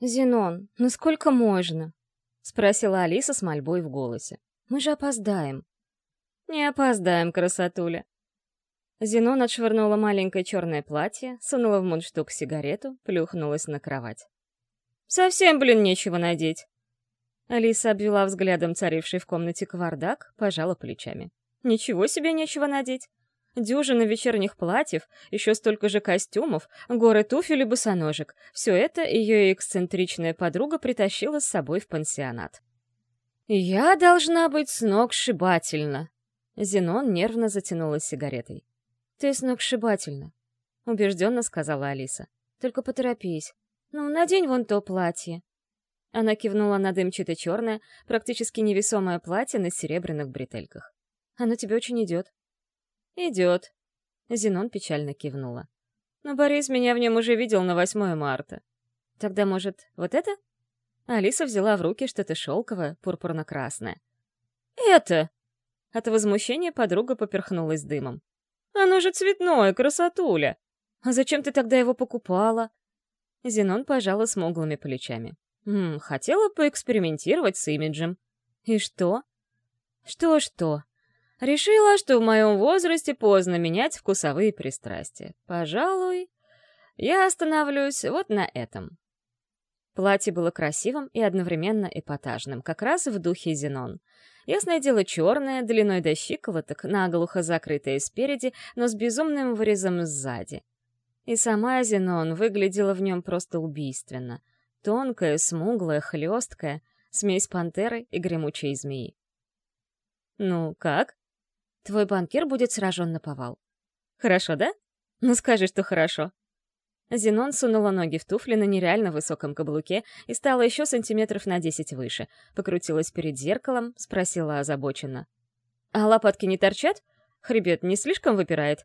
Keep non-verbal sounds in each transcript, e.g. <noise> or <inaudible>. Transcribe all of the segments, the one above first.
«Зенон, ну сколько можно?» — спросила Алиса с мольбой в голосе. «Мы же опоздаем». «Не опоздаем, красотуля». Зенон отшвырнула маленькое черное платье, сунула в мундштук сигарету, плюхнулась на кровать. «Совсем, блин, нечего надеть». Алиса обвела взглядом царивший в комнате кавардак, пожала плечами. «Ничего себе нечего надеть. Дюжина вечерних платьев, еще столько же костюмов, горы туфель и босоножек. Все это ее эксцентричная подруга притащила с собой в пансионат. «Я должна быть сногсшибательна!» Зенон нервно затянулась сигаретой. «Ты сногсшибательна», — убежденно сказала Алиса. «Только поторопись. Ну, надень вон то платье». Она кивнула на дымчато-черное, практически невесомое платье на серебряных бретельках. «Оно тебе очень идет». «Идет», — Зенон печально кивнула. «Но Борис меня в нем уже видел на 8 марта». «Тогда, может, вот это?» Алиса взяла в руки что-то шелковое, пурпурно-красное. «Это!» От возмущения подруга поперхнулась дымом. «Оно же цветное, красотуля! А зачем ты тогда его покупала?» Зенон пожала смуглыми плечами. «М, хотела поэкспериментировать с имиджем». «И что?» «Что-что?» Решила, что в моем возрасте поздно менять вкусовые пристрастия. Пожалуй, я остановлюсь вот на этом. Платье было красивым и одновременно эпатажным, как раз в духе Зенон. Ясное дело черное, длиной до щиколоток, наглухо закрытое спереди, но с безумным вырезом сзади. И сама Зенон выглядела в нем просто убийственно. Тонкая, смуглая, хлесткая, смесь пантеры и гремучей змеи. «Ну, как?» Твой банкир будет сражен на повал. Хорошо, да? Ну скажи, что хорошо. Зенон сунула ноги в туфли на нереально высоком каблуке и стала еще сантиметров на десять выше. Покрутилась перед зеркалом, спросила озабоченно. «А лопатки не торчат? Хребет не слишком выпирает?»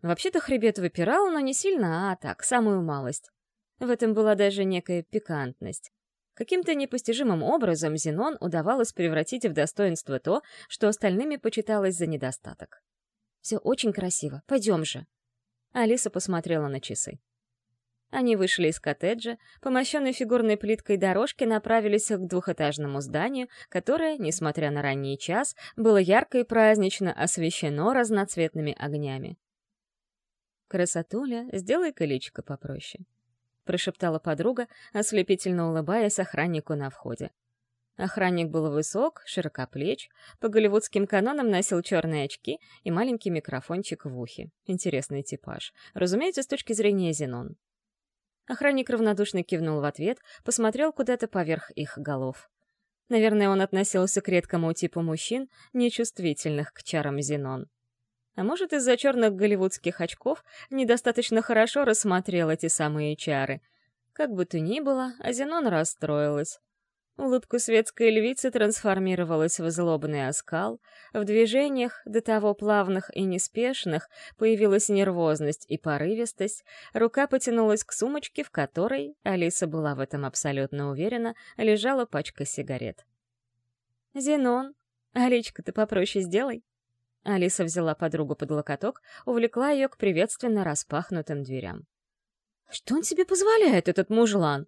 Вообще-то хребет выпирал, но не сильно, а так, самую малость. В этом была даже некая пикантность. Каким-то непостижимым образом Зенон удавалось превратить в достоинство то, что остальными почиталось за недостаток. «Все очень красиво. Пойдем же». Алиса посмотрела на часы. Они вышли из коттеджа, по мощенной фигурной плиткой дорожки направились к двухэтажному зданию, которое, несмотря на ранний час, было ярко и празднично освещено разноцветными огнями. «Красотуля, сделай колечко попроще», — прошептала подруга, ослепительно улыбаясь охраннику на входе. Охранник был высок, широкоплеч, по голливудским канонам носил черные очки и маленький микрофончик в ухе. Интересный типаж. Разумеется, с точки зрения Зенон. Охранник равнодушно кивнул в ответ, посмотрел куда-то поверх их голов. Наверное, он относился к редкому типу мужчин, нечувствительных к чарам Зенон. А может, из-за черных голливудских очков недостаточно хорошо рассмотрел эти самые чары. Как бы то ни было, Азенон расстроилась. Улыбка светской львицы трансформировалась в злобный оскал, в движениях, до того плавных и неспешных, появилась нервозность и порывистость, рука потянулась к сумочке, в которой, Алиса была в этом абсолютно уверена, лежала пачка сигарет. «Зенон, а личко-то попроще сделай», Алиса взяла подругу под локоток, увлекла ее к приветственно распахнутым дверям. «Что он себе позволяет, этот мужлан?»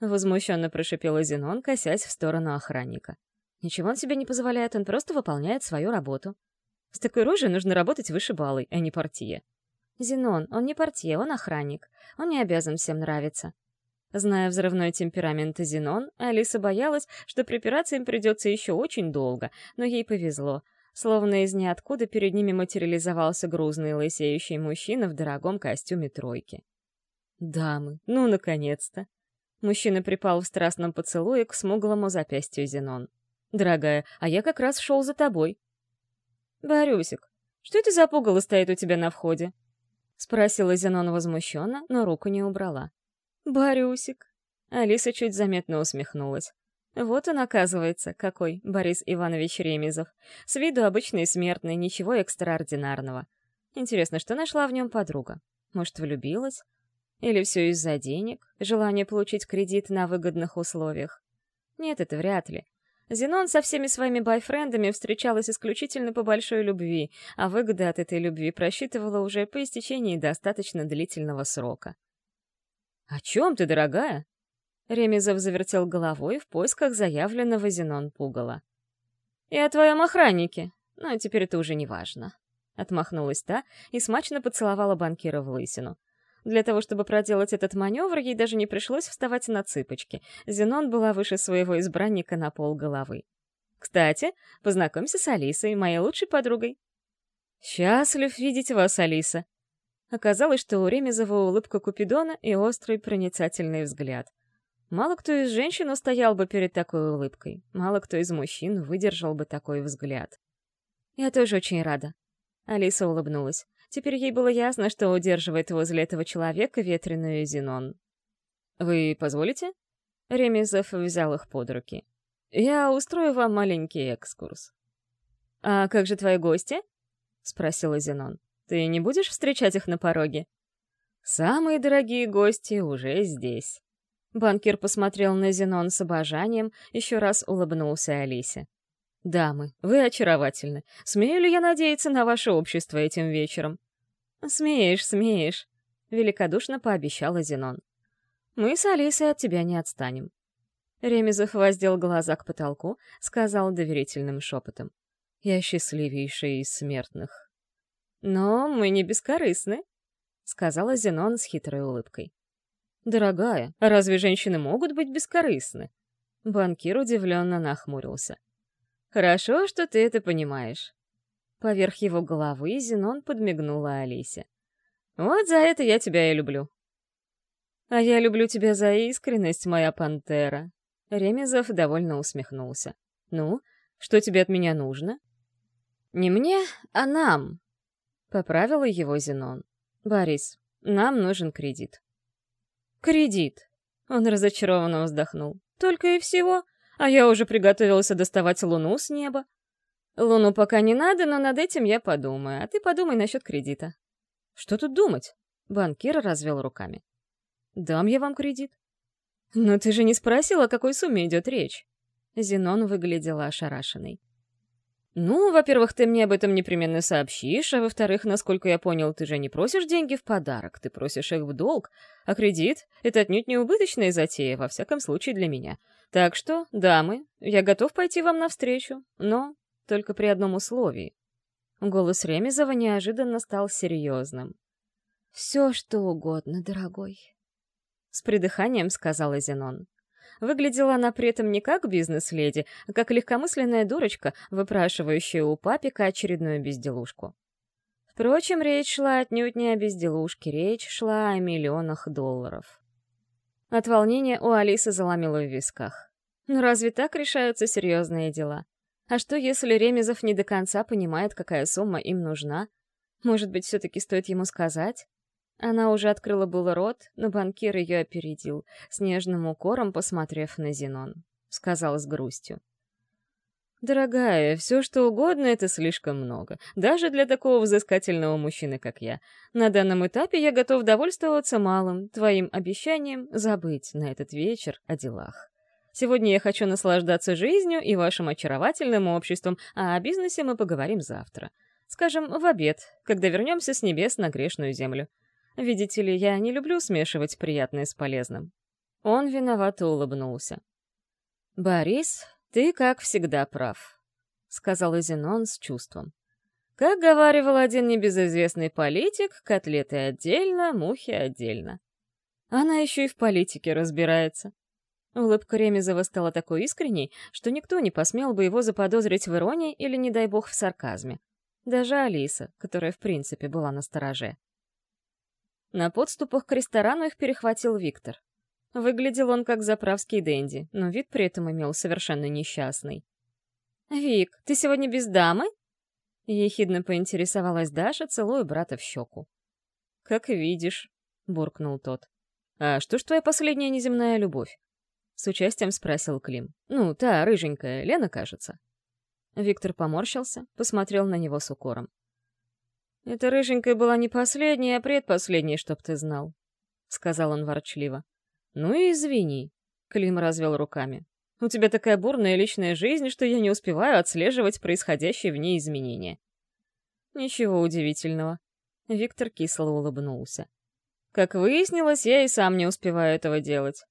Возмущенно прошипела Зенон, косясь в сторону охранника. «Ничего он себе не позволяет, он просто выполняет свою работу. С такой рожей нужно работать вышибалой, а не портье». «Зенон, он не портье, он охранник. Он не обязан всем нравиться». Зная взрывной темперамент Зенон, Алиса боялась, что припираться им придется еще очень долго, но ей повезло. Словно из ниоткуда перед ними материализовался грузный лысеющий мужчина в дорогом костюме тройки. «Дамы, ну, наконец-то!» Мужчина припал в страстном поцелуе к смуглому запястью Зенон. «Дорогая, а я как раз шел за тобой». «Борюсик, что это за пугало стоит у тебя на входе?» Спросила Зенон возмущенно, но руку не убрала. «Борюсик». Алиса чуть заметно усмехнулась. Вот он, оказывается, какой Борис Иванович Ремезов. С виду обычный смертный, ничего экстраординарного. Интересно, что нашла в нем подруга? Может, влюбилась? Или все из-за денег? Желание получить кредит на выгодных условиях? Нет, это вряд ли. Зенон со всеми своими бойфрендами встречалась исключительно по большой любви, а выгоды от этой любви просчитывала уже по истечении достаточно длительного срока. «О чем ты, дорогая?» Ремезов завертел головой в поисках заявленного Зенон пугала. «И о твоем охраннике. Но теперь это уже не важно». Отмахнулась та и смачно поцеловала банкира в лысину. Для того, чтобы проделать этот маневр, ей даже не пришлось вставать на цыпочки. Зенон была выше своего избранника на пол головы. «Кстати, познакомься с Алисой, моей лучшей подругой». «Счастлив видеть вас, Алиса». Оказалось, что у Ремезова улыбка Купидона и острый проницательный взгляд. Мало кто из женщин устоял бы перед такой улыбкой, мало кто из мужчин выдержал бы такой взгляд. «Я тоже очень рада», Алиса улыбнулась. Теперь ей было ясно, что удерживает возле этого человека ветреную Зенон. «Вы позволите?» Ремезов взял их под руки. «Я устрою вам маленький экскурс». «А как же твои гости?» — спросила Зенон. «Ты не будешь встречать их на пороге?» «Самые дорогие гости уже здесь». Банкир посмотрел на Зенон с обожанием, еще раз улыбнулся Алисе. «Дамы, вы очаровательны. Смею ли я надеяться на ваше общество этим вечером?» «Смеешь, смеешь», — великодушно пообещала Зенон. «Мы с Алисой от тебя не отстанем». Ремезов воздел глаза к потолку, сказал доверительным шепотом. «Я счастливейший из смертных». «Но мы не бескорыстны», — сказала Зенон с хитрой улыбкой. «Дорогая, разве женщины могут быть бескорыстны?» Банкир удивленно нахмурился. Хорошо, что ты это понимаешь. Поверх его головы Зенон подмигнула Алисе. Вот за это я тебя и люблю. А я люблю тебя за искренность, моя пантера. Ремезов довольно усмехнулся. Ну, что тебе от меня нужно? Не мне, а нам. Поправила его Зенон. Борис, нам нужен кредит. Кредит. Он разочарованно вздохнул. Только и всего. А я уже приготовился доставать луну с неба. Луну пока не надо, но над этим я подумаю, а ты подумай насчет кредита. Что тут думать? Банкир развел руками. Дам я вам кредит. Но ты же не спросил, о какой сумме идет речь. Зенон выглядела ошарашенной. «Ну, во-первых, ты мне об этом непременно сообщишь, а во-вторых, насколько я понял, ты же не просишь деньги в подарок, ты просишь их в долг, а кредит — это отнюдь не убыточная затея, во всяком случае для меня. Так что, дамы, я готов пойти вам навстречу, но только при одном условии. Голос Ремезова неожиданно стал серьезным. «Все, что угодно, дорогой», — с придыханием сказала Зенон. Выглядела она при этом не как бизнес-леди, а как легкомысленная дурочка, выпрашивающая у папика очередную безделушку. Впрочем, речь шла отнюдь не о безделушке, речь шла о миллионах долларов. От волнения у Алисы заломило в висках. Ну разве так решаются серьезные дела? А что, если Ремезов не до конца понимает, какая сумма им нужна? Может быть, все-таки стоит ему сказать? Она уже открыла было рот, но банкир ее опередил, с нежным укором посмотрев на Зенон. Сказал с грустью. «Дорогая, все что угодно — это слишком много, даже для такого взыскательного мужчины, как я. На данном этапе я готов довольствоваться малым, твоим обещанием забыть на этот вечер о делах. Сегодня я хочу наслаждаться жизнью и вашим очаровательным обществом, а о бизнесе мы поговорим завтра. Скажем, в обед, когда вернемся с небес на грешную землю. Видите ли, я не люблю смешивать приятное с полезным». Он виновато улыбнулся. «Борис, «Ты, как всегда, прав», — сказал Зенон с чувством. Как говаривал один небезызвестный политик, котлеты отдельно, мухи отдельно. Она еще и в политике разбирается. Улыбка Ремезова стала такой искренней, что никто не посмел бы его заподозрить в иронии или, не дай бог, в сарказме. Даже Алиса, которая в принципе была на стороже. На подступах к ресторану их перехватил Виктор. Выглядел он как заправский денди, но вид при этом имел совершенно несчастный. «Вик, ты сегодня без дамы?» Ехидно поинтересовалась Даша, целуя брата в щеку. «Как видишь», — буркнул тот. «А что ж твоя последняя неземная любовь?» С участием спросил Клим. «Ну, та рыженькая, Лена, кажется». Виктор поморщился, посмотрел на него с укором. «Эта рыженькая была не последняя, а предпоследняя, чтоб ты знал», — сказал он ворчливо. «Ну и извини», — Клим развел руками. «У тебя такая бурная личная жизнь, что я не успеваю отслеживать происходящие в ней изменения». «Ничего удивительного». Виктор кисло улыбнулся. «Как выяснилось, я и сам не успеваю этого делать».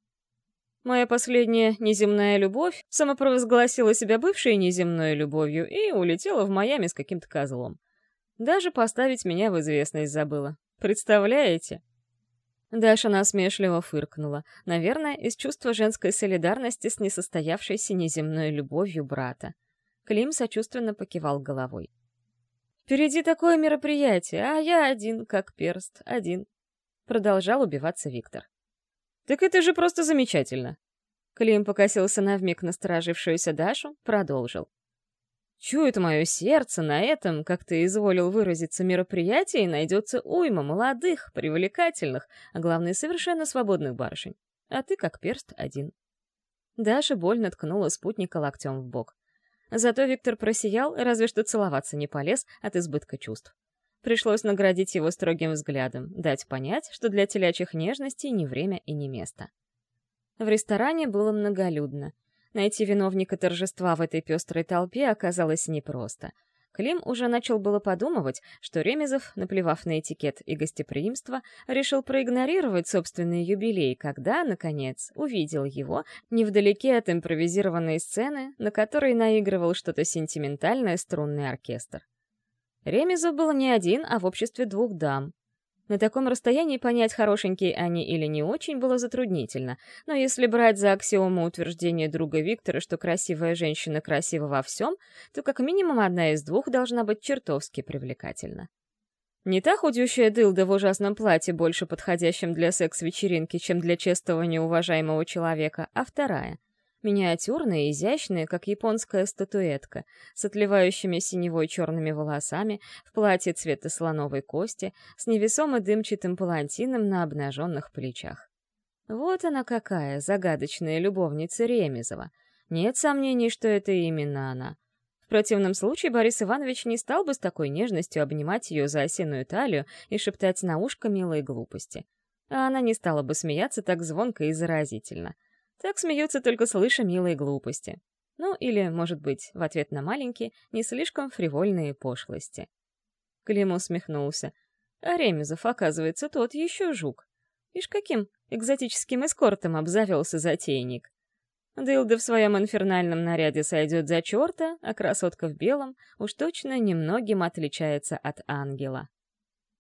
Моя последняя неземная любовь самопровозгласила себя бывшей неземной любовью и улетела в Майами с каким-то козлом. Даже поставить меня в известность забыла. Представляете? Даша насмешливо фыркнула, наверное, из чувства женской солидарности с несостоявшейся неземной любовью брата. Клим сочувственно покивал головой. «Впереди такое мероприятие, а я один, как перст, один», — продолжал убиваться Виктор. «Так это же просто замечательно!» Клим покосился на вмиг насторожившуюся Дашу, продолжил. Чует мое сердце, на этом, как ты изволил выразиться, мероприятии найдется уйма молодых, привлекательных, а главное, совершенно свободных барышень. А ты как перст один. Даша больно ткнула спутника локтем в бок. Зато Виктор просиял, разве что целоваться не полез от избытка чувств. Пришлось наградить его строгим взглядом, дать понять, что для телячьих нежностей не время и не место. В ресторане было многолюдно. Найти виновника торжества в этой пестрой толпе оказалось непросто. Клим уже начал было подумывать, что Ремезов, наплевав на этикет и гостеприимство, решил проигнорировать собственный юбилей, когда, наконец, увидел его невдалеке от импровизированной сцены, на которой наигрывал что-то сентиментальное струнный оркестр. Ремезов был не один, а в обществе двух дам. На таком расстоянии понять, хорошенькие они или не очень, было затруднительно, но если брать за аксиому утверждение друга Виктора, что красивая женщина красива во всем, то как минимум одна из двух должна быть чертовски привлекательна. Не та худющая дылда в ужасном платье, больше подходящем для секс-вечеринки, чем для чествования уважаемого человека, а вторая — Миниатюрная изящная, как японская статуэтка, с отливающими синевой черными волосами, в платье цвета слоновой кости, с невесомо дымчатым палантином на обнаженных плечах. Вот она какая, загадочная любовница Ремезова. Нет сомнений, что это именно она. В противном случае Борис Иванович не стал бы с такой нежностью обнимать ее за осиную талию и шептать на ушко милые глупости. А она не стала бы смеяться так звонко и заразительно — так смеются только слыша милые глупости. Ну, или, может быть, в ответ на маленькие, не слишком фривольные пошлости. Клим усмехнулся. А Ремезов, оказывается, тот еще жук. Ишь каким экзотическим эскортом обзавелся затейник. Дылда в своем инфернальном наряде сойдет за черта, а красотка в белом уж точно немногим отличается от ангела.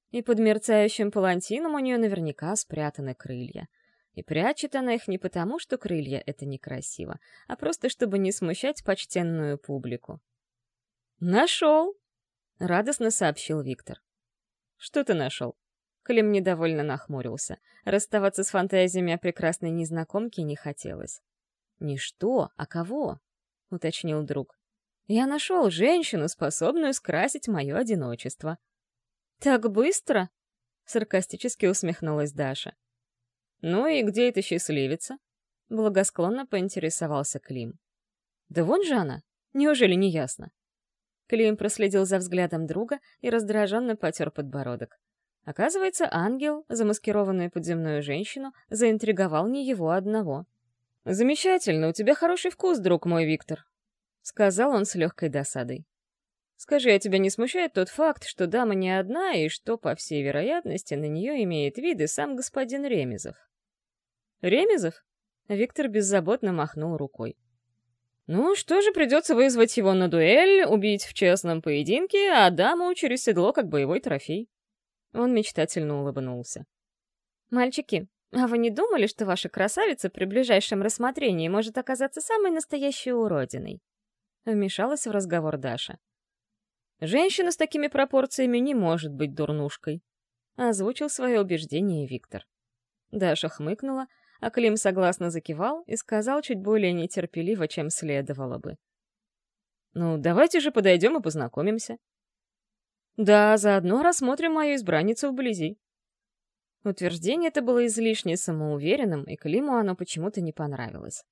И под мерцающим палантином у нее наверняка спрятаны крылья — и прячет она их не потому, что крылья — это некрасиво, а просто чтобы не смущать почтенную публику. «Нашел!» — радостно сообщил Виктор. «Что ты нашел?» Клим недовольно нахмурился. Расставаться с фантазиями о прекрасной незнакомке не хотелось. «Не что, а кого?» — уточнил друг. «Я нашел женщину, способную скрасить мое одиночество». «Так быстро?» — саркастически усмехнулась Даша. «Ну и где эта счастливица?» — благосклонно поинтересовался Клим. «Да вон же она! Неужели не ясно?» Клим проследил за взглядом друга и раздраженно потер подбородок. Оказывается, ангел, замаскированный под земную женщину, заинтриговал не его одного. «Замечательно, у тебя хороший вкус, друг мой Виктор», — сказал он с легкой досадой. «Скажи, а тебя не смущает тот факт, что дама не одна и что, по всей вероятности, на нее имеет виды сам господин Ремезов?» «Ремезов?» Виктор беззаботно махнул рукой. «Ну, что же, придется вызвать его на дуэль, убить в честном поединке, а даму через седло как боевой трофей». Он мечтательно улыбнулся. «Мальчики, а вы не думали, что ваша красавица при ближайшем рассмотрении может оказаться самой настоящей уродиной?» Вмешалась в разговор Даша. «Женщина с такими пропорциями не может быть дурнушкой», — озвучил свое убеждение Виктор. Даша хмыкнула, а Клим согласно закивал и сказал чуть более нетерпеливо, чем следовало бы. «Ну, давайте же подойдем и познакомимся». «Да, заодно рассмотрим мою избранницу вблизи». Утверждение это было излишне самоуверенным, и Климу оно почему-то не понравилось.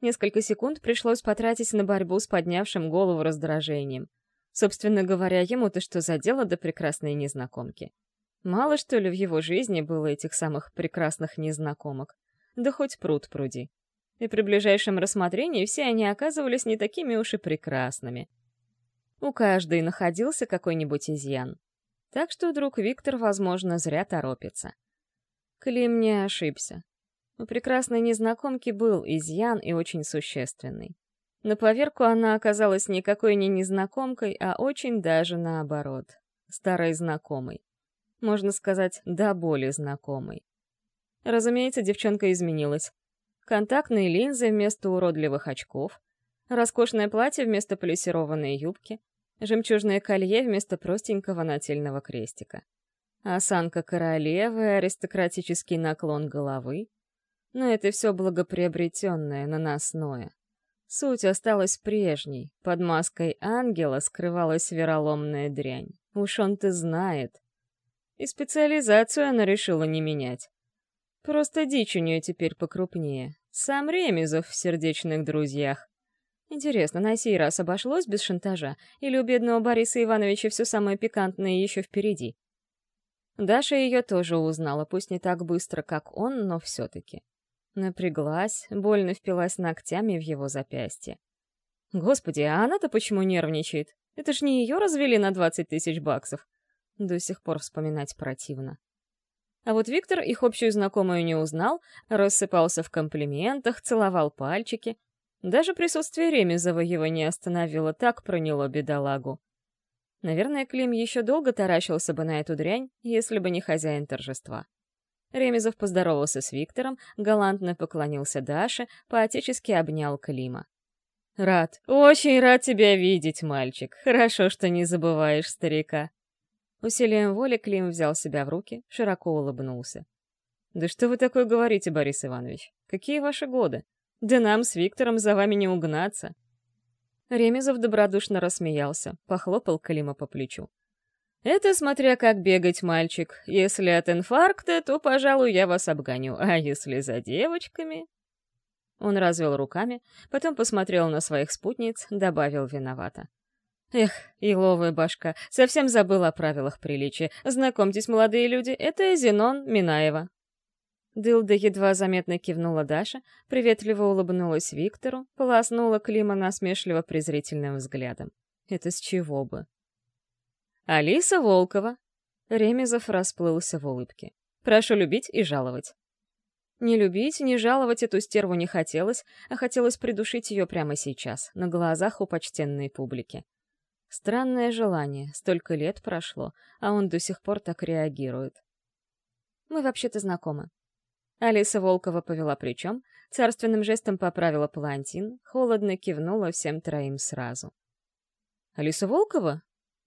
Несколько секунд пришлось потратить на борьбу с поднявшим голову раздражением. Собственно говоря, ему-то что за дело до прекрасной незнакомки? Мало что ли в его жизни было этих самых прекрасных незнакомок? Да хоть пруд пруди. И при ближайшем рассмотрении все они оказывались не такими уж и прекрасными. У каждой находился какой-нибудь изъян. Так что друг Виктор, возможно, зря торопится. Клим не ошибся. У прекрасной незнакомки был изъян и очень существенный. На поверку она оказалась никакой не незнакомкой, а очень даже наоборот. Старой знакомой. Можно сказать, до боли знакомой. Разумеется, девчонка изменилась. Контактные линзы вместо уродливых очков, роскошное платье вместо полисированной юбки, жемчужное колье вместо простенького нательного крестика. Осанка королевы, аристократический наклон головы. Но это все благоприобретенное, наносное. Суть осталась прежней. Под маской ангела скрывалась вероломная дрянь. Уж он-то знает. И специализацию она решила не менять. Просто дичь у нее теперь покрупнее. Сам Ремезов в сердечных друзьях. Интересно, на сей раз обошлось без шантажа? Или у бедного Бориса Ивановича все самое пикантное еще впереди? Даша ее тоже узнала, пусть не так быстро, как он, но все-таки. Напряглась, больно впилась ногтями в его запястье. Господи, а она-то почему нервничает? Это ж не ее развели на 20 тысяч баксов. До сих пор вспоминать противно. А вот Виктор их общую знакомую не узнал, рассыпался в комплиментах, целовал пальчики. Даже присутствие Ремезова его не остановило, так проняло бедолагу. Наверное, Клим еще долго таращился бы на эту дрянь, если бы не хозяин торжества. Ремезов поздоровался с Виктором, галантно поклонился Даше, поотечески обнял Клима. «Рад, очень рад тебя видеть, мальчик. Хорошо, что не забываешь старика». Усилием воли Клим взял себя в руки, широко улыбнулся. «Да что вы такое говорите, Борис Иванович? Какие ваши годы? Да нам с Виктором за вами не угнаться». Ремезов добродушно рассмеялся, похлопал Клима по плечу. Это смотря как бегать, мальчик. Если от инфаркта, то, пожалуй, я вас обгоню. А если за девочками...» Он развел руками, потом посмотрел на своих спутниц, добавил виновато. «Эх, иловая башка, совсем забыл о правилах приличия. Знакомьтесь, молодые люди, это Зенон Минаева». Дылда едва заметно кивнула Даша, приветливо улыбнулась Виктору, полоснула Клима насмешливо презрительным взглядом. «Это с чего бы?» Алиса Волкова. Ремезов расплылся в улыбке. Прошу любить и жаловать. Не любить, не жаловать эту стерву не хотелось, а хотелось придушить ее прямо сейчас, на глазах у почтенной публики. Странное желание, столько лет прошло, а он до сих пор так реагирует. Мы вообще-то знакомы. Алиса Волкова повела плечом, царственным жестом поправила палантин, холодно кивнула всем троим сразу. «Алиса Волкова?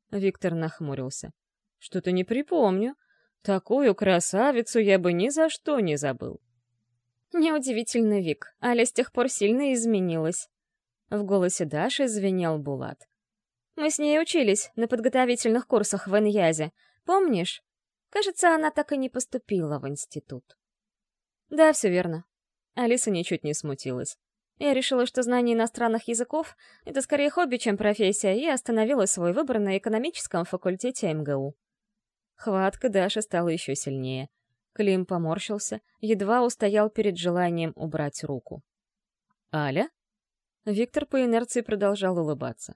Виктор нахмурился. Что-то не припомню. Такую красавицу я бы ни за что не забыл. Неудивительно, Вик. Аля с тех пор сильно изменилась. В голосе Даши звенел Булат. Мы с ней учились на подготовительных курсах в Иньязе. Помнишь? Кажется, она так и не поступила в институт. Да, все верно. Алиса ничуть не смутилась. Я решила, что знание иностранных языков — это скорее хобби, чем профессия, и остановила свой выбор на экономическом факультете МГУ. Хватка Даши стала еще сильнее. Клим поморщился, едва устоял перед желанием убрать руку. «Аля?» Виктор по инерции продолжал улыбаться.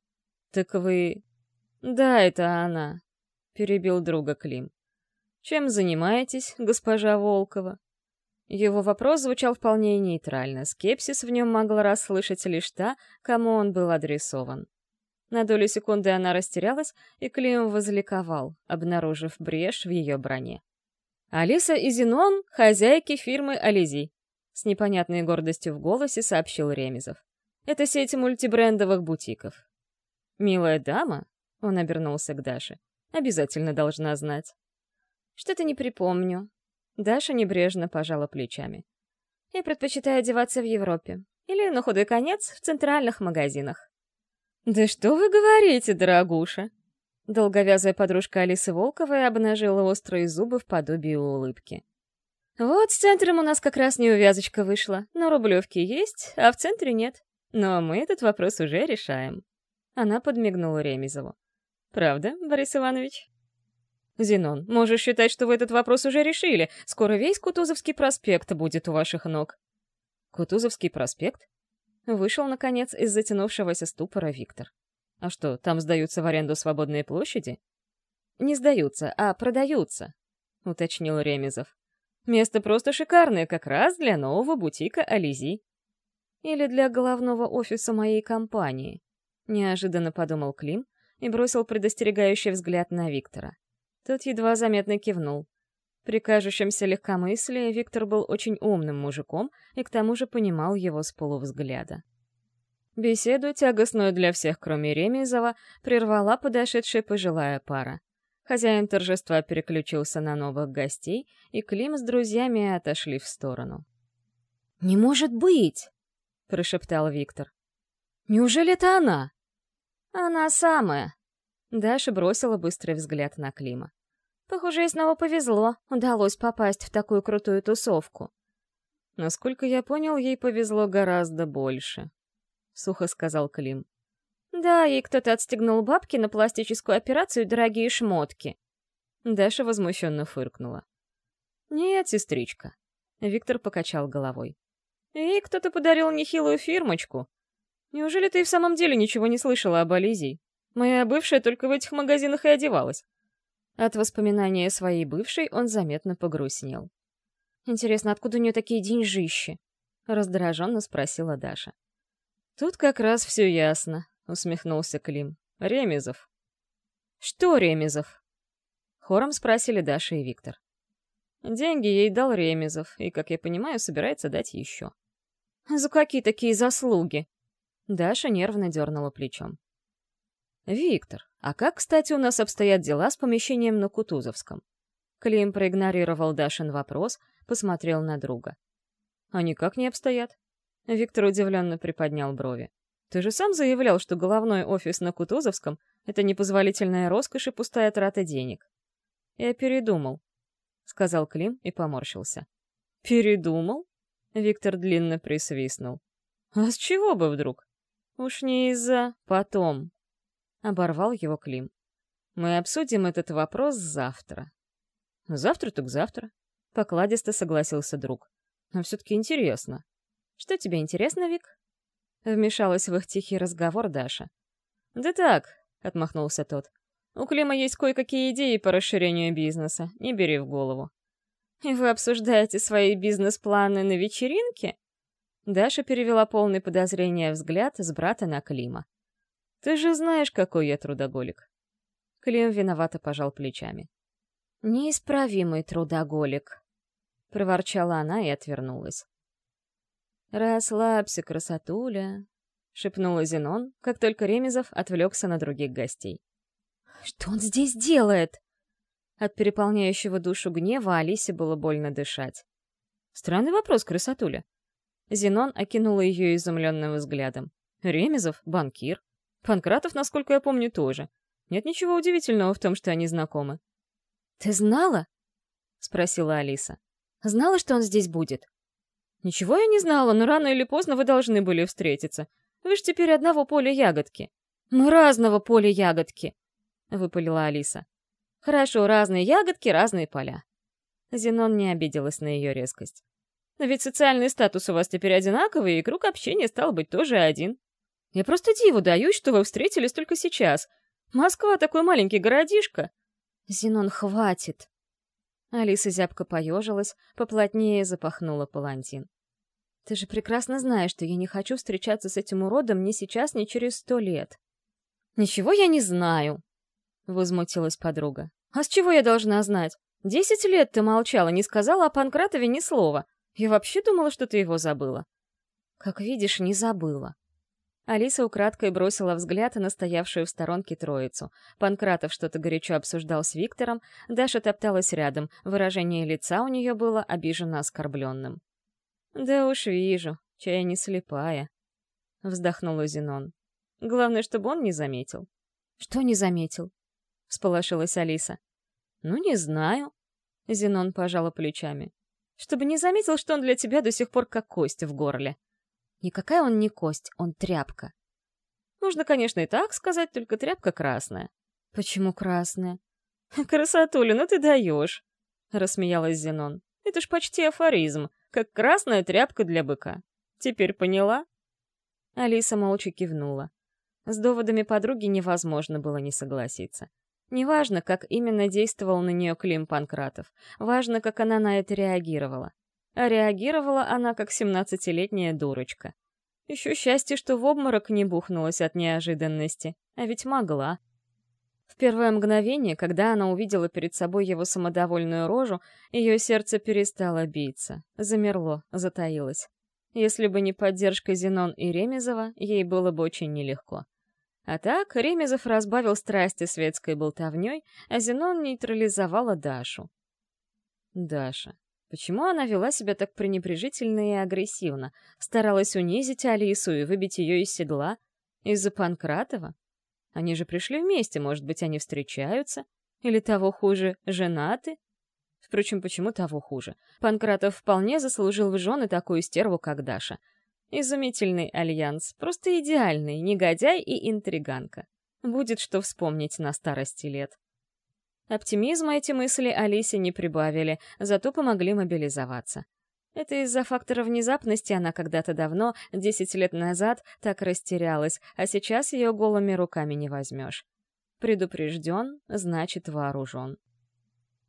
«Так вы...» «Да, это она», — перебил друга Клим. «Чем занимаетесь, госпожа Волкова?» Его вопрос звучал вполне нейтрально, скепсис в нем могла расслышать лишь та, кому он был адресован. На долю секунды она растерялась, и Клим возликовал, обнаружив брешь в ее броне. «Алиса и Зенон — хозяйки фирмы «Ализи», — с непонятной гордостью в голосе сообщил Ремезов. «Это сеть мультибрендовых бутиков». «Милая дама», — он обернулся к Даше, — «обязательно должна знать». «Что-то не припомню», Даша небрежно пожала плечами. «Я предпочитаю одеваться в Европе. Или, на худой конец, в центральных магазинах». «Да что вы говорите, дорогуша?» Долговязая подружка Алисы Волковой обнажила острые зубы в подобии улыбки. «Вот с центром у нас как раз неувязочка вышла, но рублевки есть, а в центре нет. Но мы этот вопрос уже решаем». Она подмигнула Ремезову. «Правда, Борис Иванович?» «Зенон, можешь считать, что вы этот вопрос уже решили. Скоро весь Кутузовский проспект будет у ваших ног». «Кутузовский проспект?» Вышел, наконец, из затянувшегося ступора Виктор. «А что, там сдаются в аренду свободные площади?» «Не сдаются, а продаются», — уточнил Ремезов. Место просто шикарное, как раз для нового бутика Ализи. Или для головного офиса моей компании. Неожиданно подумал Клим и бросил предостерегающий взгляд на Виктора. Тот едва заметно кивнул. При кажущемся легкомыслии Виктор был очень умным мужиком и к тому же понимал его с полувзгляда. Беседу, тягостную для всех, кроме Ремезова, прервала подошедшая пожилая пара. Хозяин торжества переключился на новых гостей, и Клим с друзьями отошли в сторону. «Не может быть!» — прошептал Виктор. «Неужели это она?» «Она самая!» Даша бросила быстрый взгляд на Клима. Похоже, ей снова повезло, удалось попасть в такую крутую тусовку. Насколько я понял, ей повезло гораздо больше, — сухо сказал Клим. Да, ей кто-то отстегнул бабки на пластическую операцию и дорогие шмотки. Даша возмущенно фыркнула. Нет, сестричка. Виктор покачал головой. Ей кто-то подарил нехилую фирмочку. Неужели ты и в самом деле ничего не слышала об Ализии? Моя бывшая только в этих магазинах и одевалась. От воспоминания своей бывшей он заметно погрустнел. «Интересно, откуда у нее такие деньжищи?» — раздраженно спросила Даша. «Тут как раз все ясно», — усмехнулся Клим. «Ремезов». «Что Ремезов?» Хором спросили Даша и Виктор. Деньги ей дал Ремезов, и, как я понимаю, собирается дать еще. «За какие такие заслуги?» Даша нервно дернула плечом. «Виктор, а как, кстати, у нас обстоят дела с помещением на Кутузовском?» Клим проигнорировал Дашин вопрос, посмотрел на друга. «А никак не обстоят?» Виктор удивленно приподнял брови. «Ты же сам заявлял, что головной офис на Кутузовском — это непозволительная роскошь и пустая трата денег». «Я передумал», — сказал Клим и поморщился. «Передумал?» — Виктор длинно присвистнул. «А с чего бы вдруг?» «Уж не из-за... потом», Оборвал его Клим. Мы обсудим этот вопрос завтра. Завтра так завтра. Покладисто согласился друг. Но все-таки интересно. Что тебе интересно, Вик? Вмешалась в их тихий разговор Даша. Да так, отмахнулся тот. У Клима есть кое-какие идеи по расширению бизнеса, не бери в голову. И вы обсуждаете свои бизнес-планы на вечеринке? Даша перевела полный подозрения взгляд с брата на Клима. Ты же знаешь, какой я трудоголик. Клим виновато пожал плечами. «Неисправимый трудоголик», — проворчала она и отвернулась. «Расслабься, красотуля», — шепнула Зенон, как только Ремезов отвлекся на других гостей. «Что он здесь делает?» От переполняющего душу гнева Алисе было больно дышать. «Странный вопрос, красотуля». Зенон окинула ее изумленным взглядом. «Ремезов — банкир, Панкратов, насколько я помню, тоже. Нет ничего удивительного в том, что они знакомы. «Ты знала?» — спросила Алиса. «Знала, что он здесь будет?» «Ничего я не знала, но рано или поздно вы должны были встретиться. Вы ж теперь одного поля ягодки». «Мы разного поля ягодки», — выпалила Алиса. «Хорошо, разные ягодки, разные поля». Зенон не обиделась на ее резкость. «Но ведь социальный статус у вас теперь одинаковый, и круг общения стал быть тоже один. Я просто диву даюсь, что вы встретились только сейчас. Москва такой маленький городишко. Зенон, хватит. Алиса зябко поежилась, поплотнее запахнула палантин. Ты же прекрасно знаешь, что я не хочу встречаться с этим уродом ни сейчас, ни через сто лет. Ничего я не знаю, — возмутилась подруга. А с чего я должна знать? Десять лет ты молчала, не сказала о Панкратове ни слова. Я вообще думала, что ты его забыла. Как видишь, не забыла. Алиса украдкой бросила взгляд на стоявшую в сторонке троицу. Панкратов что-то горячо обсуждал с Виктором, Даша топталась рядом, выражение лица у нее было обиженно оскорбленным. «Да уж вижу, чай не слепая», — вздохнула Зенон. «Главное, чтобы он не заметил». «Что не заметил?» — всполошилась Алиса. «Ну, не знаю», — Зенон пожала плечами. «Чтобы не заметил, что он для тебя до сих пор как кость в горле». Никакая он не кость, он тряпка. Можно, конечно, и так сказать, только тряпка красная. Почему красная? <laughs> Красотуля, ну ты даешь, рассмеялась Зенон. Это ж почти афоризм, как красная тряпка для быка. Теперь поняла? Алиса молча кивнула. С доводами подруги невозможно было не согласиться. Неважно, как именно действовал на нее Клим Панкратов, важно, как она на это реагировала. А реагировала она как семнадцатилетняя дурочка. Еще счастье, что в обморок не бухнулась от неожиданности, а ведь могла. В первое мгновение, когда она увидела перед собой его самодовольную рожу, ее сердце перестало биться, замерло, затаилось. Если бы не поддержка Зенон и Ремезова, ей было бы очень нелегко. А так, Ремезов разбавил страсти светской болтовней, а Зенон нейтрализовала Дашу. Даша. Почему она вела себя так пренебрежительно и агрессивно? Старалась унизить Алису и выбить ее из седла? Из-за Панкратова? Они же пришли вместе, может быть, они встречаются? Или того хуже, женаты? Впрочем, почему того хуже? Панкратов вполне заслужил в жены такую стерву, как Даша — Изумительный альянс, просто идеальный, негодяй и интриганка. Будет что вспомнить на старости лет. Оптимизма эти мысли Алисе не прибавили, зато помогли мобилизоваться. Это из-за фактора внезапности она когда-то давно, 10 лет назад, так растерялась, а сейчас ее голыми руками не возьмешь. Предупрежден, значит вооружен.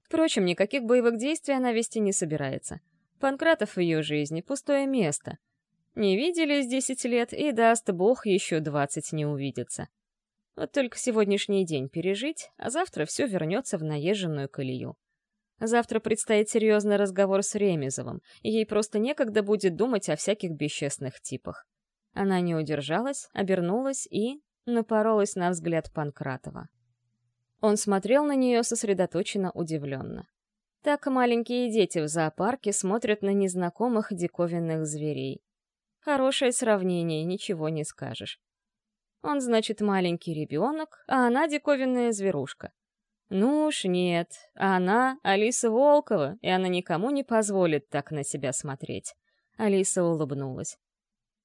Впрочем, никаких боевых действий она вести не собирается. Панкратов в ее жизни — пустое место — не виделись десять лет, и даст бог еще двадцать не увидится. Вот только сегодняшний день пережить, а завтра все вернется в наезженную колею. Завтра предстоит серьезный разговор с Ремезовым, и ей просто некогда будет думать о всяких бесчестных типах. Она не удержалась, обернулась и напоролась на взгляд Панкратова. Он смотрел на нее сосредоточенно удивленно. Так маленькие дети в зоопарке смотрят на незнакомых диковинных зверей. Хорошее сравнение, ничего не скажешь. Он, значит, маленький ребенок, а она диковинная зверушка. Ну уж нет, она Алиса Волкова, и она никому не позволит так на себя смотреть. Алиса улыбнулась.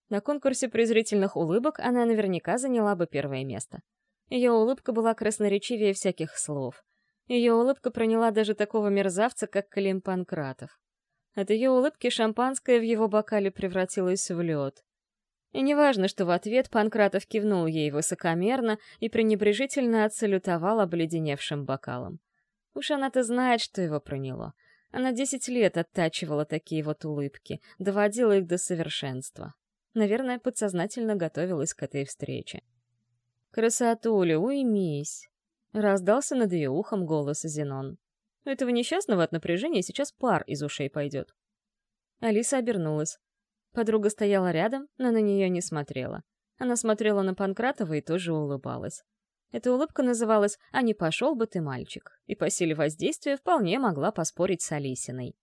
На конкурсе презрительных улыбок она наверняка заняла бы первое место. Ее улыбка была красноречивее всяких слов. Ее улыбка проняла даже такого мерзавца, как Клим Панкратов. От ее улыбки шампанское в его бокале превратилось в лед. И неважно, что в ответ Панкратов кивнул ей высокомерно и пренебрежительно отсалютовал обледеневшим бокалом. Уж она-то знает, что его проняло. Она десять лет оттачивала такие вот улыбки, доводила их до совершенства. Наверное, подсознательно готовилась к этой встрече. «Красотуля, уймись!» — раздался над ее ухом голос Зенон. У этого несчастного от напряжения сейчас пар из ушей пойдет. Алиса обернулась. Подруга стояла рядом, но на нее не смотрела. Она смотрела на Панкратова и тоже улыбалась. Эта улыбка называлась «А не пошел бы ты, мальчик», и по силе воздействия вполне могла поспорить с Алисиной.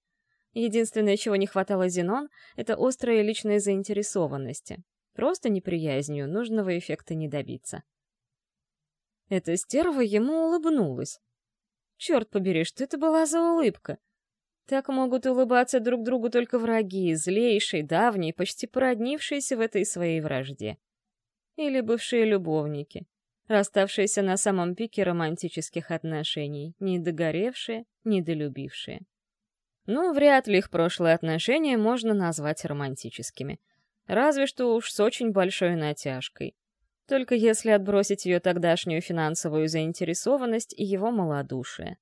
Единственное, чего не хватало Зенон, это острая личная заинтересованности. Просто неприязнью нужного эффекта не добиться. Эта стерва ему улыбнулась. Черт побери, что это была за улыбка? Так могут улыбаться друг другу только враги, злейшие, давние, почти породнившиеся в этой своей вражде. Или бывшие любовники, расставшиеся на самом пике романтических отношений, недогоревшие, недолюбившие. Ну, вряд ли их прошлые отношения можно назвать романтическими. Разве что уж с очень большой натяжкой. Только если отбросить ее тогдашнюю финансовую заинтересованность и его малодушие.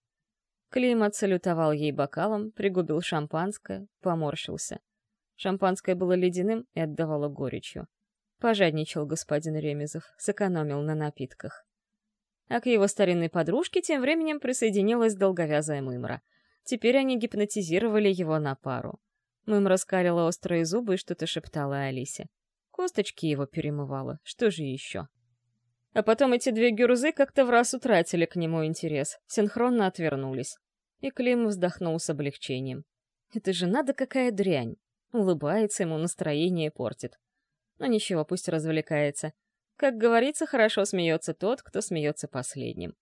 Клим отсалютовал ей бокалом, пригубил шампанское, поморщился. Шампанское было ледяным и отдавало горечью. Пожадничал господин Ремезов, сэкономил на напитках. А к его старинной подружке тем временем присоединилась долговязая мымра. Теперь они гипнотизировали его на пару. Мымра скалила острые зубы и что-то шептала Алисе. Косточки его перемывала, что же еще? А потом эти две гюрзы как-то в раз утратили к нему интерес, синхронно отвернулись. И Клим вздохнул с облегчением. Это же надо какая дрянь. Улыбается ему, настроение портит. Но ничего, пусть развлекается. Как говорится, хорошо смеется тот, кто смеется последним.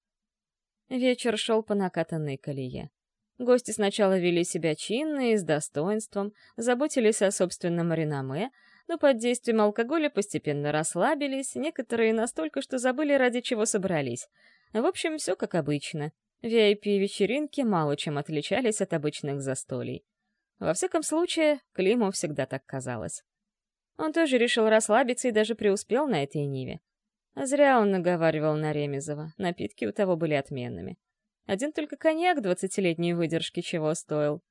Вечер шел по накатанной колее. Гости сначала вели себя чинно и с достоинством, заботились о собственном реноме, но под действием алкоголя постепенно расслабились, некоторые настолько, что забыли, ради чего собрались. В общем, все как обычно. VIP-вечеринки мало чем отличались от обычных застолий. Во всяком случае, Климу всегда так казалось. Он тоже решил расслабиться и даже преуспел на этой ниве. Зря он наговаривал на Ремезова, напитки у того были отменными. Один только коньяк двадцатилетней выдержки чего стоил.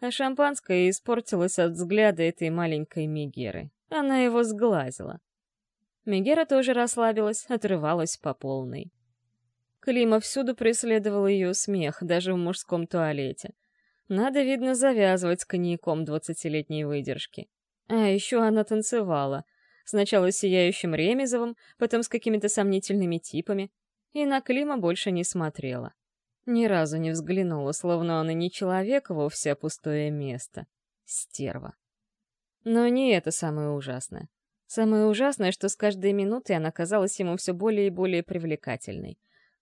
А шампанское испортилось от взгляда этой маленькой Мегеры. Она его сглазила. Мегера тоже расслабилась, отрывалась по полной. Клима всюду преследовал ее смех, даже в мужском туалете. Надо, видно, завязывать с коньяком двадцатилетней выдержки. А еще она танцевала. Сначала с сияющим Ремезовым, потом с какими-то сомнительными типами. И на Клима больше не смотрела. Ни разу не взглянула, словно он и не человек вовсе, а пустое место. Стерва. Но не это самое ужасное. Самое ужасное, что с каждой минутой она казалась ему все более и более привлекательной.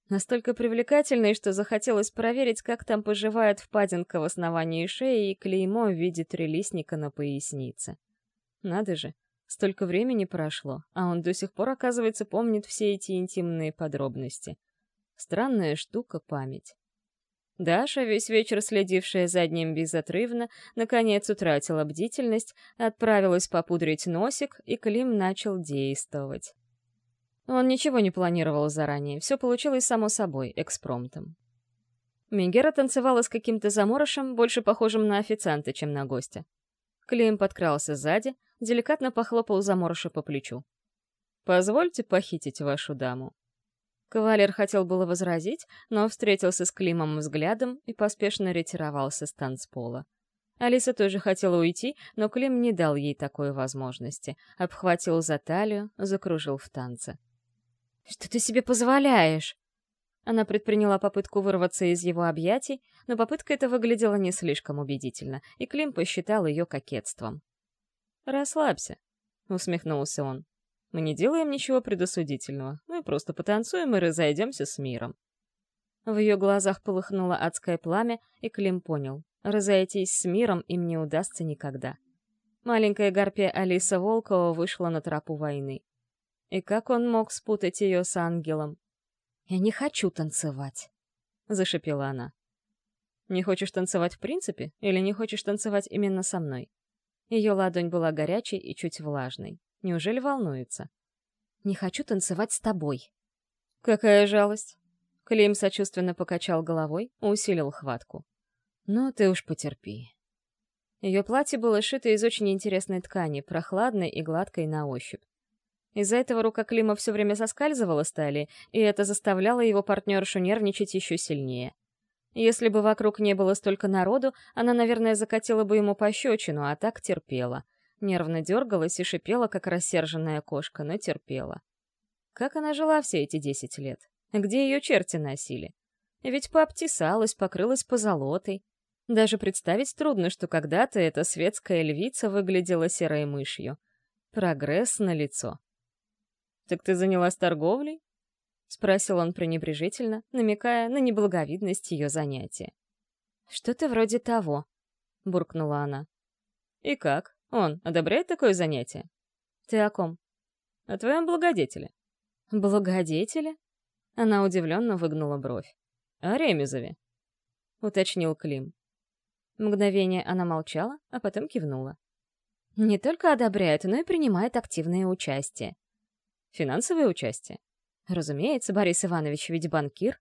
Настолько привлекательной, что захотелось проверить, как там поживает впадинка в основании шеи и клеймо в виде трелистника на пояснице. Надо же, столько времени прошло, а он до сих пор, оказывается, помнит все эти интимные подробности. Странная штука память. Даша, весь вечер следившая за ним безотрывно, наконец утратила бдительность, отправилась попудрить носик, и Клим начал действовать. Он ничего не планировал заранее, все получилось само собой, экспромтом. Мегера танцевала с каким-то заморышем, больше похожим на официанта, чем на гостя. Клим подкрался сзади, деликатно похлопал заморыша по плечу. «Позвольте похитить вашу даму». Кавалер хотел было возразить, но встретился с Климом взглядом и поспешно ретировался с танцпола. Алиса тоже хотела уйти, но Клим не дал ей такой возможности. Обхватил за талию, закружил в танце. «Что ты себе позволяешь?» Она предприняла попытку вырваться из его объятий, но попытка эта выглядела не слишком убедительно, и Клим посчитал ее кокетством. «Расслабься», — усмехнулся он. Мы не делаем ничего предосудительного. Мы просто потанцуем и разойдемся с миром. В ее глазах полыхнуло адское пламя, и Клим понял. Разойтись с миром им не удастся никогда. Маленькая гарпия Алиса Волкова вышла на тропу войны. И как он мог спутать ее с ангелом? «Я не хочу танцевать», — зашипела она. «Не хочешь танцевать в принципе? Или не хочешь танцевать именно со мной?» Ее ладонь была горячей и чуть влажной. Неужели волнуется? «Не хочу танцевать с тобой». «Какая жалость!» Клим сочувственно покачал головой, усилил хватку. «Ну, ты уж потерпи». Ее платье было шито из очень интересной ткани, прохладной и гладкой на ощупь. Из-за этого рука Клима все время соскальзывала с талии, и это заставляло его партнершу нервничать еще сильнее. Если бы вокруг не было столько народу, она, наверное, закатила бы ему пощечину, а так терпела — Нервно дергалась и шипела, как рассерженная кошка, но терпела. Как она жила все эти десять лет? Где ее черти носили? Ведь пообтесалась, покрылась позолотой. Даже представить трудно, что когда-то эта светская львица выглядела серой мышью. Прогресс на лицо. «Так ты занялась торговлей?» — спросил он пренебрежительно, намекая на неблаговидность ее занятия. «Что-то вроде того», — буркнула она. «И как?» Он одобряет такое занятие? Ты о ком? О твоем благодетеле. Благодетеле? Она удивленно выгнула бровь. О Ремезове. Уточнил Клим. Мгновение она молчала, а потом кивнула. Не только одобряет, но и принимает активное участие. Финансовое участие? Разумеется, Борис Иванович ведь банкир.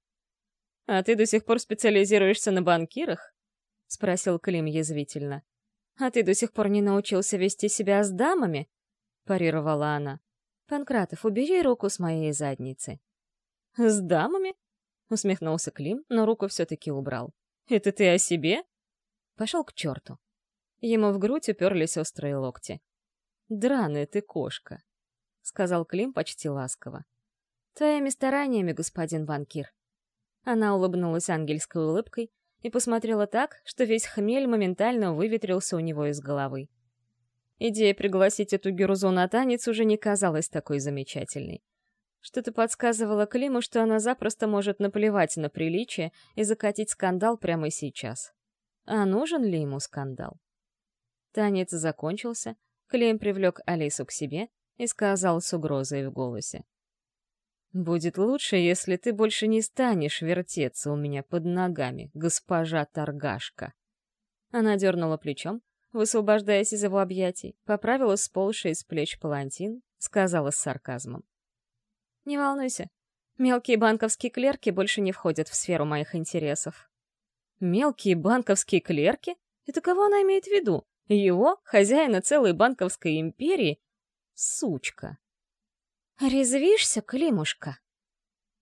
А ты до сих пор специализируешься на банкирах? Спросил Клим язвительно. «А ты до сих пор не научился вести себя с дамами?» — парировала она. «Панкратов, убери руку с моей задницы». «С дамами?» — усмехнулся Клим, но руку все-таки убрал. «Это ты о себе?» Пошел к черту. Ему в грудь уперлись острые локти. «Драная ты кошка», — сказал Клим почти ласково. «Твоими стараниями, господин банкир». Она улыбнулась ангельской улыбкой, и посмотрела так, что весь хмель моментально выветрился у него из головы. Идея пригласить эту Герузу на танец уже не казалась такой замечательной. Что-то подсказывало Климу, что она запросто может наплевать на приличие и закатить скандал прямо сейчас. А нужен ли ему скандал? Танец закончился, Клим привлек Алису к себе и сказал с угрозой в голосе. Будет лучше, если ты больше не станешь вертеться у меня под ногами, госпожа торгашка. Она дернула плечом, высвобождаясь из его объятий, поправила сползший из плеч палантин, сказала с сарказмом. Не волнуйся, мелкие банковские клерки больше не входят в сферу моих интересов. Мелкие банковские клерки? Это кого она имеет в виду? Его, хозяина целой банковской империи? Сучка. «Резвишься, Климушка?»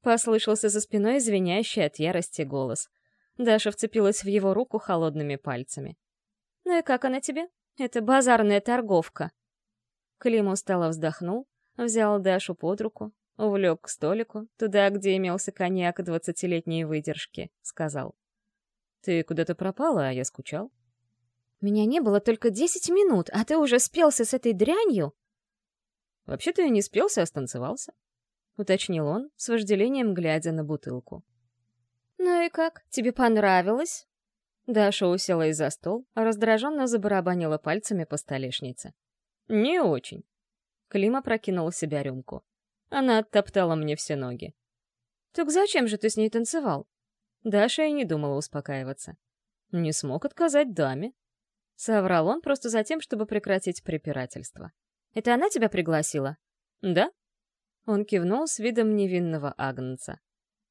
Послышался за спиной звенящий от ярости голос. Даша вцепилась в его руку холодными пальцами. «Ну и как она тебе? Это базарная торговка». Клим устало вздохнул, взял Дашу под руку, увлек к столику, туда, где имелся коньяк двадцатилетней выдержки, сказал. «Ты куда-то пропала, а я скучал». «Меня не было только десять минут, а ты уже спелся с этой дрянью?» «Вообще-то я не спелся, а станцевался», — уточнил он, с вожделением глядя на бутылку. «Ну и как, тебе понравилось?» Даша уселась за стол, а раздраженно забарабанила пальцами по столешнице. «Не очень». Клима прокинул в себя рюмку. Она оттоптала мне все ноги. «Так зачем же ты с ней танцевал?» Даша и не думала успокаиваться. Не смог отказать даме. Соврал он просто за тем, чтобы прекратить препирательство. Это она тебя пригласила? Да. Он кивнул с видом невинного агнца.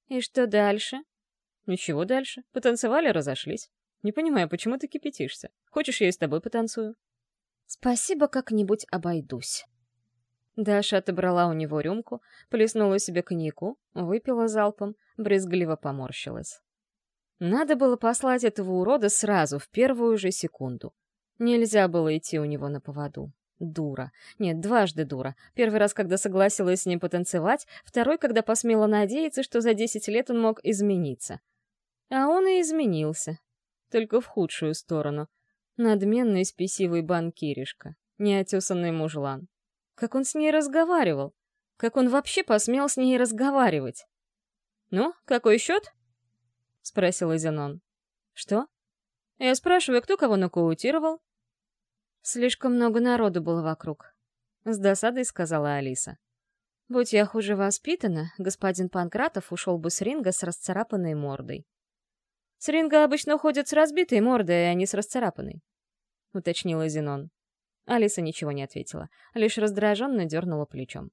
И что дальше? Ничего дальше. Потанцевали, разошлись. Не понимаю, почему ты кипятишься? Хочешь, я и с тобой потанцую? Спасибо, как-нибудь обойдусь. Даша отобрала у него рюмку, плеснула себе коньяку, выпила залпом, брезгливо поморщилась. Надо было послать этого урода сразу, в первую же секунду. Нельзя было идти у него на поводу. Дура. Нет, дважды дура. Первый раз, когда согласилась с ним потанцевать, второй, когда посмела надеяться, что за десять лет он мог измениться. А он и изменился. Только в худшую сторону. Надменный спесивый банкиришка. Неотесанный мужлан. Как он с ней разговаривал? Как он вообще посмел с ней разговаривать? «Ну, какой счет?» — спросил Зенон. «Что?» «Я спрашиваю, кто кого нокаутировал?» Слишком много народу было вокруг. С досадой сказала Алиса. Будь я хуже воспитана, господин Панкратов ушел бы с ринга с расцарапанной мордой. С ринга обычно уходят с разбитой мордой, а не с расцарапанной, — уточнила Зенон. Алиса ничего не ответила, лишь раздраженно дернула плечом.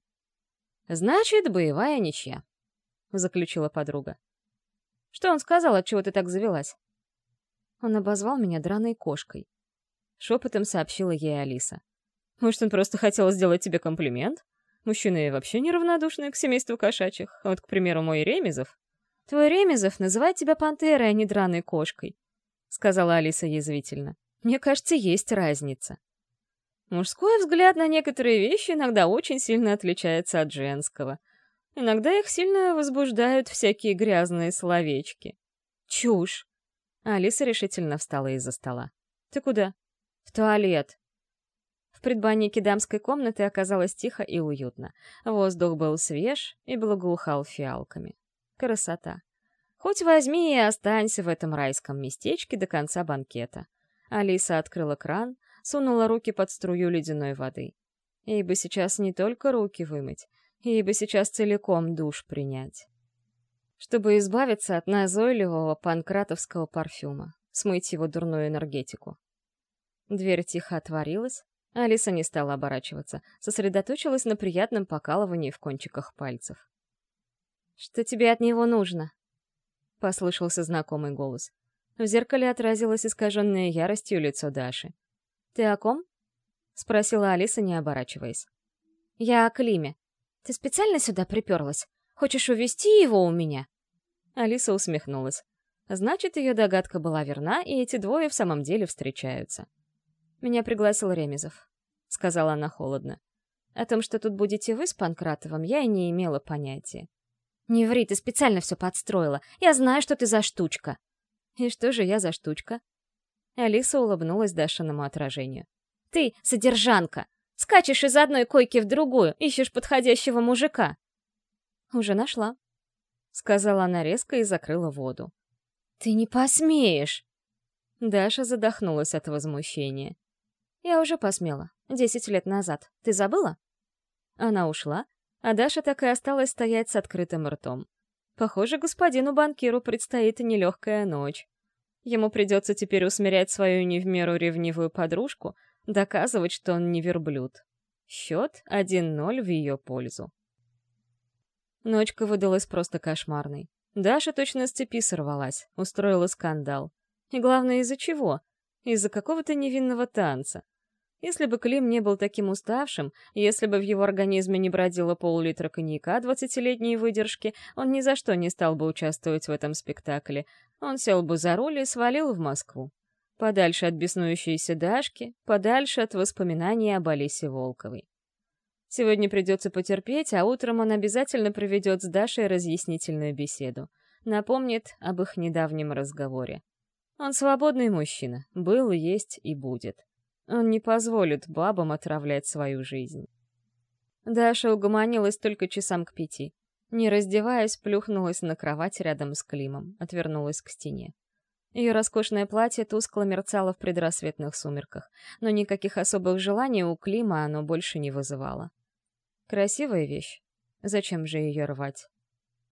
«Значит, боевая ничья», — заключила подруга. «Что он сказал, от чего ты так завелась?» Он обозвал меня драной кошкой. Шепотом сообщила ей Алиса. Может, он просто хотел сделать тебе комплимент? Мужчины вообще неравнодушны к семейству кошачьих. Вот, к примеру, мой Ремезов. Твой Ремезов называет тебя пантерой, а не драной кошкой, сказала Алиса язвительно. Мне кажется, есть разница. Мужской взгляд на некоторые вещи иногда очень сильно отличается от женского. Иногда их сильно возбуждают всякие грязные словечки. Чушь. Алиса решительно встала из-за стола. Ты куда? Туалет. В предбаннике дамской комнаты оказалось тихо и уютно. Воздух был свеж и благоухал фиалками. Красота. Хоть возьми и останься в этом райском местечке до конца банкета. Алиса открыла кран, сунула руки под струю ледяной воды. Ей бы сейчас не только руки вымыть, ей бы сейчас целиком душ принять. Чтобы избавиться от назойливого панкратовского парфюма, смыть его дурную энергетику. Дверь тихо отворилась. Алиса не стала оборачиваться, сосредоточилась на приятном покалывании в кончиках пальцев. «Что тебе от него нужно?» — послышался знакомый голос. В зеркале отразилось искаженное яростью лицо Даши. «Ты о ком?» — спросила Алиса, не оборачиваясь. «Я о Климе. Ты специально сюда приперлась? Хочешь увести его у меня?» Алиса усмехнулась. Значит, ее догадка была верна, и эти двое в самом деле встречаются. Меня пригласил Ремезов», — сказала она холодно. «О том, что тут будете вы с Панкратовым, я и не имела понятия». «Не ври, ты специально все подстроила. Я знаю, что ты за штучка». «И что же я за штучка?» Алиса улыбнулась Дашиному отражению. «Ты — содержанка! Скачешь из одной койки в другую, ищешь подходящего мужика!» «Уже нашла», — сказала она резко и закрыла воду. «Ты не посмеешь!» Даша задохнулась от возмущения. Я уже посмела. Десять лет назад. Ты забыла? Она ушла, а Даша так и осталась стоять с открытым ртом. Похоже, господину банкиру предстоит нелегкая ночь. Ему придется теперь усмирять свою не в меру ревнивую подружку, доказывать, что он не верблюд. Счет 1-0 в ее пользу. Ночка выдалась просто кошмарной. Даша точно с цепи сорвалась, устроила скандал. И главное, из-за чего? Из-за какого-то невинного танца. Если бы Клим не был таким уставшим, если бы в его организме не бродило пол-литра коньяка двадцатилетней выдержки, он ни за что не стал бы участвовать в этом спектакле. Он сел бы за руль и свалил в Москву. Подальше от беснующейся Дашки, подальше от воспоминаний об Алисе Волковой. Сегодня придется потерпеть, а утром он обязательно проведет с Дашей разъяснительную беседу. Напомнит об их недавнем разговоре. Он свободный мужчина, был, есть и будет. Он не позволит бабам отравлять свою жизнь. Даша угомонилась только часам к пяти. Не раздеваясь, плюхнулась на кровать рядом с Климом, отвернулась к стене. Ее роскошное платье тускло мерцало в предрассветных сумерках, но никаких особых желаний у Клима оно больше не вызывало. Красивая вещь. Зачем же ее рвать?